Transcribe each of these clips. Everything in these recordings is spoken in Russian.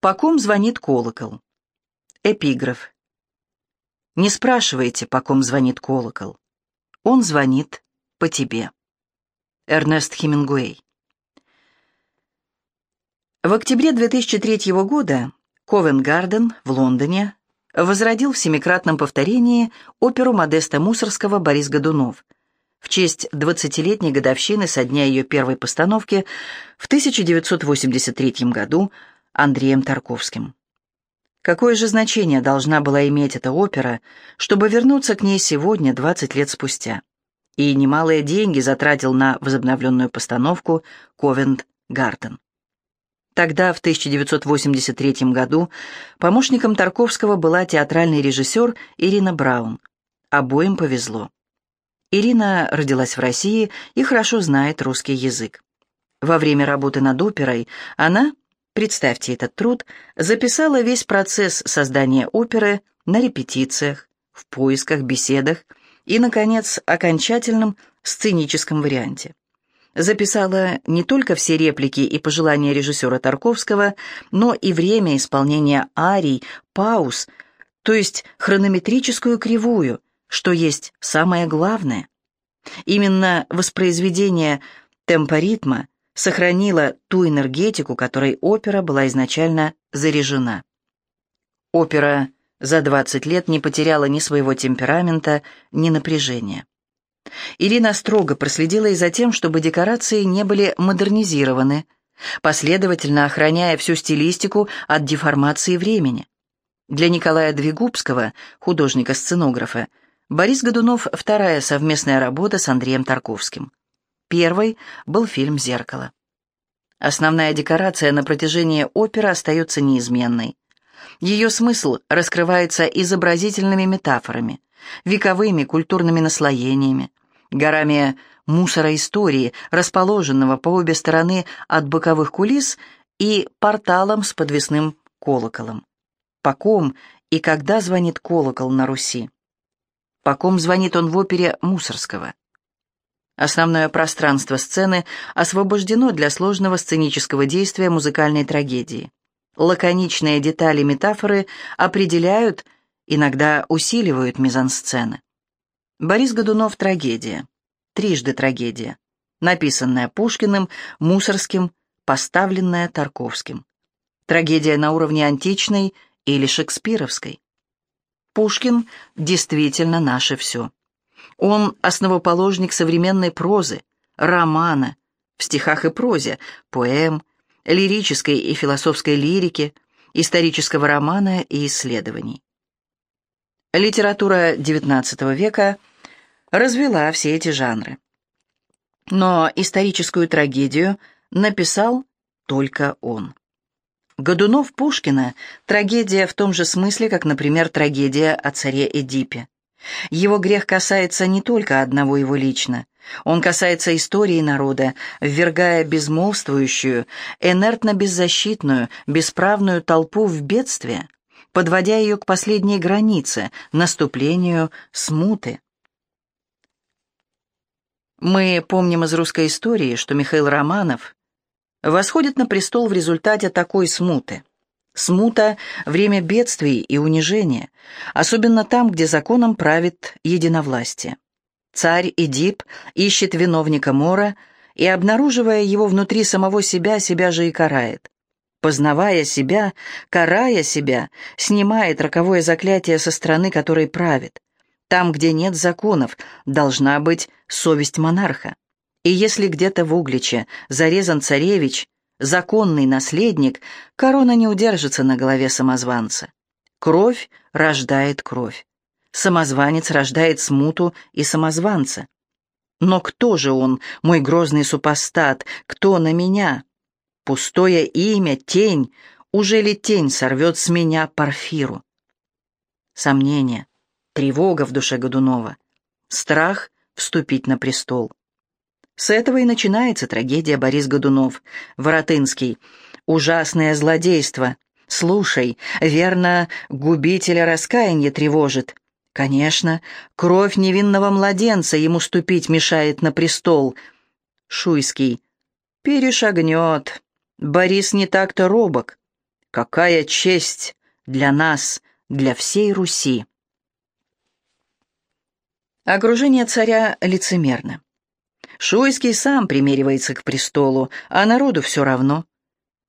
По ком звонит колокол? Эпиграф. Не спрашивайте, по ком звонит колокол. Он звонит по тебе. Эрнест Хемингуэй. В октябре 2003 года Ковент-Гарден в Лондоне возродил в семикратном повторении оперу Модеста Мусорского «Борис Годунов» в честь 20-летней годовщины со дня ее первой постановки в 1983 году Андреем Тарковским. Какое же значение должна была иметь эта опера, чтобы вернуться к ней сегодня, 20 лет спустя? И немалые деньги затратил на возобновленную постановку «Ковент-Гарден». Тогда, в 1983 году, помощником Тарковского была театральный режиссер Ирина Браун. Обоим повезло. Ирина родилась в России и хорошо знает русский язык. Во время работы над оперой она, представьте этот труд, записала весь процесс создания оперы на репетициях, в поисках, беседах и, наконец, окончательном сценическом варианте. Записала не только все реплики и пожелания режиссера Тарковского, но и время исполнения арий, пауз, то есть хронометрическую кривую – что есть самое главное. Именно воспроизведение темпоритма сохранило ту энергетику, которой опера была изначально заряжена. Опера за 20 лет не потеряла ни своего темперамента, ни напряжения. Ирина строго проследила и за тем, чтобы декорации не были модернизированы, последовательно охраняя всю стилистику от деформации времени. Для Николая Двигубского, художника-сценографа, Борис Годунов – вторая совместная работа с Андреем Тарковским. Первой был фильм «Зеркало». Основная декорация на протяжении оперы остается неизменной. Ее смысл раскрывается изобразительными метафорами, вековыми культурными наслоениями, горами мусора истории, расположенного по обе стороны от боковых кулис, и порталом с подвесным колоколом. По ком и когда звонит колокол на Руси? по ком звонит он в опере Мусорского. Основное пространство сцены освобождено для сложного сценического действия музыкальной трагедии. Лаконичные детали метафоры определяют, иногда усиливают мизансцены. Борис Годунов «Трагедия». Трижды трагедия. Написанная Пушкиным, Мусорским, поставленная Тарковским. Трагедия на уровне античной или шекспировской. Пушкин действительно наше все. Он основоположник современной прозы, романа, в стихах и прозе, поэм, лирической и философской лирики, исторического романа и исследований. Литература XIX века развела все эти жанры. Но историческую трагедию написал только он. Годунов Пушкина – трагедия в том же смысле, как, например, трагедия о царе Эдипе. Его грех касается не только одного его лично. Он касается истории народа, ввергая безмолвствующую, инертно-беззащитную, бесправную толпу в бедствие, подводя ее к последней границе, наступлению смуты. Мы помним из русской истории, что Михаил Романов восходит на престол в результате такой смуты. Смута – время бедствий и унижения, особенно там, где законом правит единовластие. Царь Эдип ищет виновника Мора и, обнаруживая его внутри самого себя, себя же и карает. Познавая себя, карая себя, снимает роковое заклятие со страны, которой правит. Там, где нет законов, должна быть совесть монарха. И если где-то в Угличе зарезан царевич, законный наследник, корона не удержится на голове самозванца. Кровь рождает кровь. Самозванец рождает смуту и самозванца. Но кто же он, мой грозный супостат, кто на меня? Пустое имя, тень, уже ли тень сорвет с меня парфиру? Сомнение, тревога в душе Годунова, страх вступить на престол. С этого и начинается трагедия Борис Годунов. Воротынский. Ужасное злодейство. Слушай, верно, губителя раскаяние тревожит. Конечно, кровь невинного младенца ему ступить мешает на престол. Шуйский. Перешагнет. Борис не так-то робок. Какая честь для нас, для всей Руси! Окружение царя лицемерно. Шуйский сам примеривается к престолу, а народу все равно.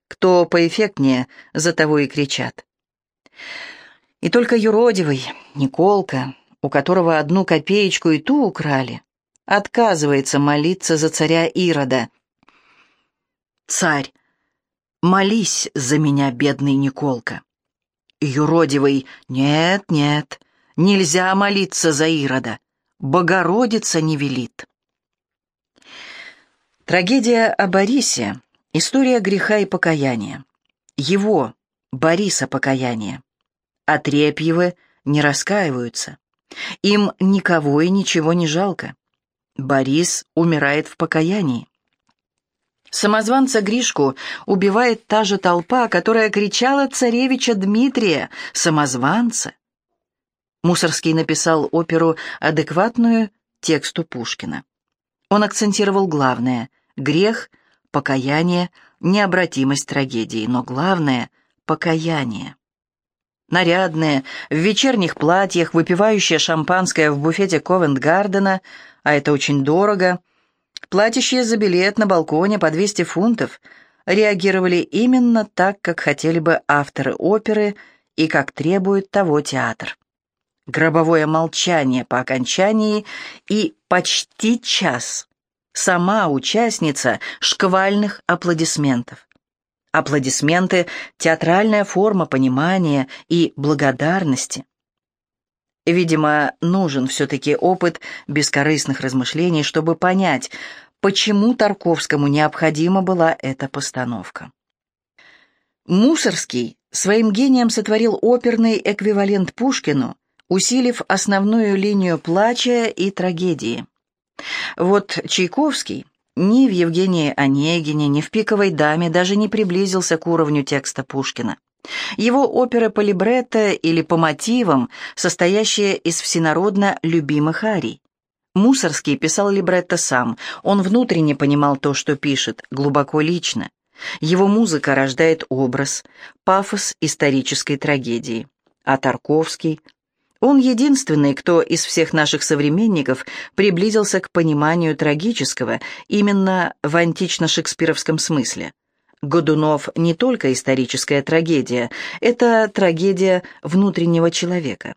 Кто поэффектнее, за того и кричат. И только юродивый, Николка, у которого одну копеечку и ту украли, отказывается молиться за царя Ирода. «Царь, молись за меня, бедный Николка». Юродивый, «Нет, нет, нельзя молиться за Ирода, Богородица не велит». Трагедия о Борисе — история греха и покаяния. Его, Бориса, покаяния. Отрепьевы не раскаиваются. Им никого и ничего не жалко. Борис умирает в покаянии. Самозванца Гришку убивает та же толпа, которая кричала царевича Дмитрия, самозванца. Мусорский написал оперу адекватную тексту Пушкина. Он акцентировал главное — грех, покаяние, необратимость трагедии, но главное — покаяние. Нарядная, в вечерних платьях, выпивающая шампанское в буфете Ковент-Гардена, а это очень дорого, платящие за билет на балконе по 200 фунтов, реагировали именно так, как хотели бы авторы оперы и как требует того театр. Гробовое молчание по окончании и почти час. Сама участница шквальных аплодисментов. Аплодисменты — театральная форма понимания и благодарности. Видимо, нужен все-таки опыт бескорыстных размышлений, чтобы понять, почему Тарковскому необходима была эта постановка. Мусорский своим гением сотворил оперный эквивалент Пушкину, усилив основную линию плача и трагедии. Вот Чайковский ни в Евгении Онегине, ни в «Пиковой даме» даже не приблизился к уровню текста Пушкина. Его оперы по либретто или по мотивам, состоящие из всенародно любимых арий. Мусорский писал либретто сам, он внутренне понимал то, что пишет, глубоко лично. Его музыка рождает образ, пафос исторической трагедии. А Тарковский он единственный, кто из всех наших современников приблизился к пониманию трагического именно в антично-шекспировском смысле. Годунов не только историческая трагедия, это трагедия внутреннего человека.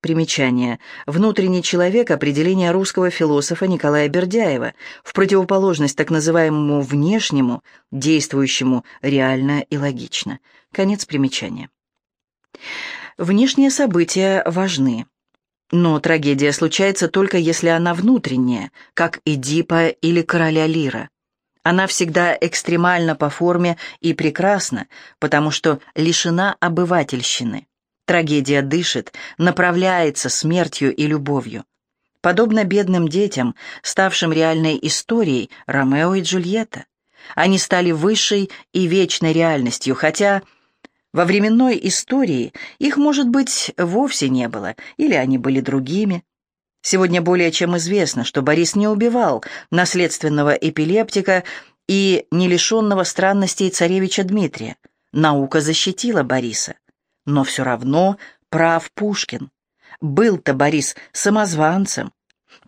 Примечание. Внутренний человек – определение русского философа Николая Бердяева, в противоположность так называемому внешнему, действующему реально и логично. Конец примечания. Внешние события важны. Но трагедия случается только если она внутренняя, как Эдипа или короля Лира. Она всегда экстремальна по форме и прекрасна, потому что лишена обывательщины. Трагедия дышит, направляется смертью и любовью. Подобно бедным детям, ставшим реальной историей Ромео и Джульетта. Они стали высшей и вечной реальностью, хотя во временной истории их, может быть, вовсе не было, или они были другими. Сегодня более чем известно, что Борис не убивал наследственного эпилептика и не лишенного странностей царевича Дмитрия. Наука защитила Бориса. Но все равно прав Пушкин. Был-то Борис самозванцем.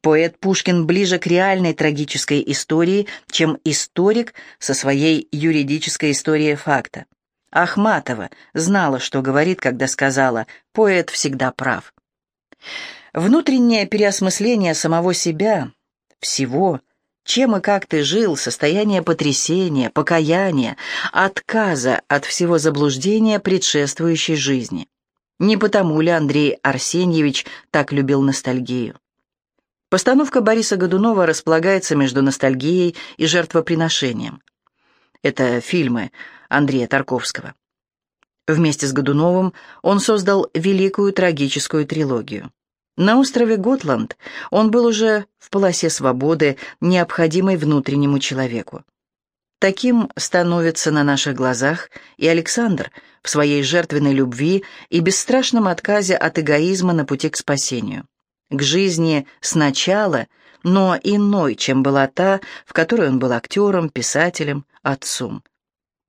Поэт Пушкин ближе к реальной трагической истории, чем историк со своей юридической историей факта. Ахматова знала, что говорит, когда сказала «поэт всегда прав». Внутреннее переосмысление самого себя, всего, чем и как ты жил, состояние потрясения, покаяния, отказа от всего заблуждения предшествующей жизни. Не потому ли Андрей Арсеньевич так любил ностальгию? Постановка Бориса Годунова располагается между ностальгией и жертвоприношением. Это фильмы Андрея Тарковского. Вместе с Годуновым он создал великую трагическую трилогию. На острове Готланд он был уже в полосе свободы, необходимой внутреннему человеку. Таким становится на наших глазах и Александр в своей жертвенной любви и бесстрашном отказе от эгоизма на пути к спасению. К жизни сначала, но иной, чем была та, в которой он был актером, писателем, отцом.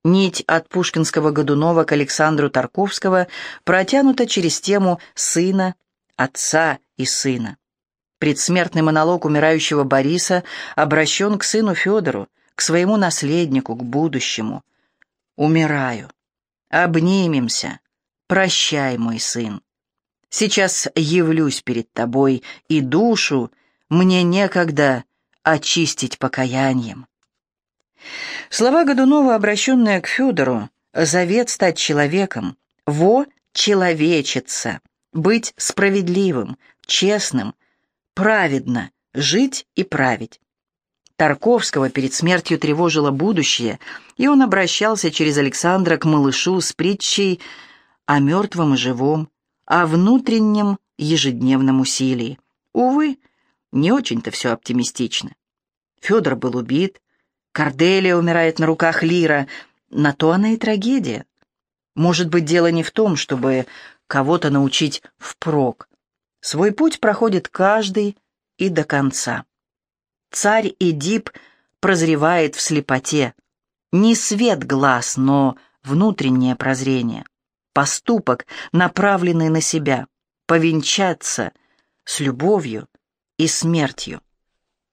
Нить от Пушкинского Годунова к Александру Тарковского протянута через тему сына, отца и сына. Предсмертный монолог умирающего Бориса обращен к сыну Федору, к своему наследнику, к будущему. «Умираю. Обнимемся. Прощай, мой сын. Сейчас явлюсь перед тобой, и душу мне некогда очистить покаянием». Слова Годунова, обращенные к Федору, завет стать человеком, во человечиться, быть справедливым, честным, праведно, жить и править. Тарковского перед смертью тревожило будущее, и он обращался через Александра к малышу с притчей о мертвом и живом, о внутреннем ежедневном усилии. Увы, не очень-то все оптимистично. Федор был убит, Корделия умирает на руках Лира. На то она и трагедия. Может быть, дело не в том, чтобы кого-то научить впрок. Свой путь проходит каждый и до конца. Царь Эдип прозревает в слепоте. Не свет глаз, но внутреннее прозрение. Поступок, направленный на себя. Повенчаться с любовью и смертью.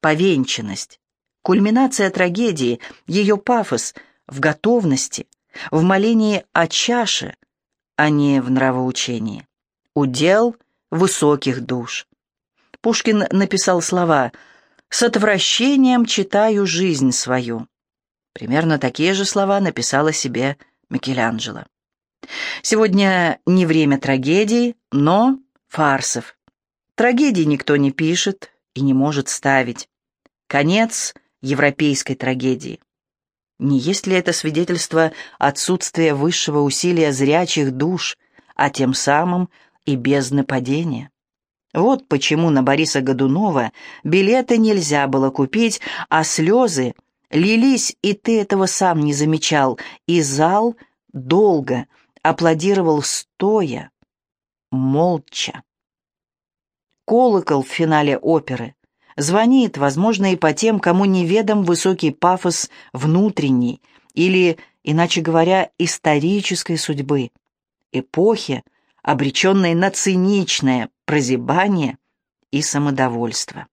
Повенчанность Кульминация трагедии, ее пафос в готовности, в молении о чаше, а не в нравоучении. Удел высоких душ. Пушкин написал слова «С отвращением читаю жизнь свою». Примерно такие же слова написала себе Микеланджело. Сегодня не время трагедий, но фарсов. Трагедии никто не пишет и не может ставить. Конец европейской трагедии. Не есть ли это свидетельство отсутствия высшего усилия зрячих душ, а тем самым и без нападения? Вот почему на Бориса Годунова билеты нельзя было купить, а слезы лились, и ты этого сам не замечал, и зал долго аплодировал стоя, молча. Колокол в финале оперы Звонит, возможно, и по тем, кому неведом высокий пафос внутренний или, иначе говоря, исторической судьбы, эпохи, обреченной на циничное прозябание и самодовольство.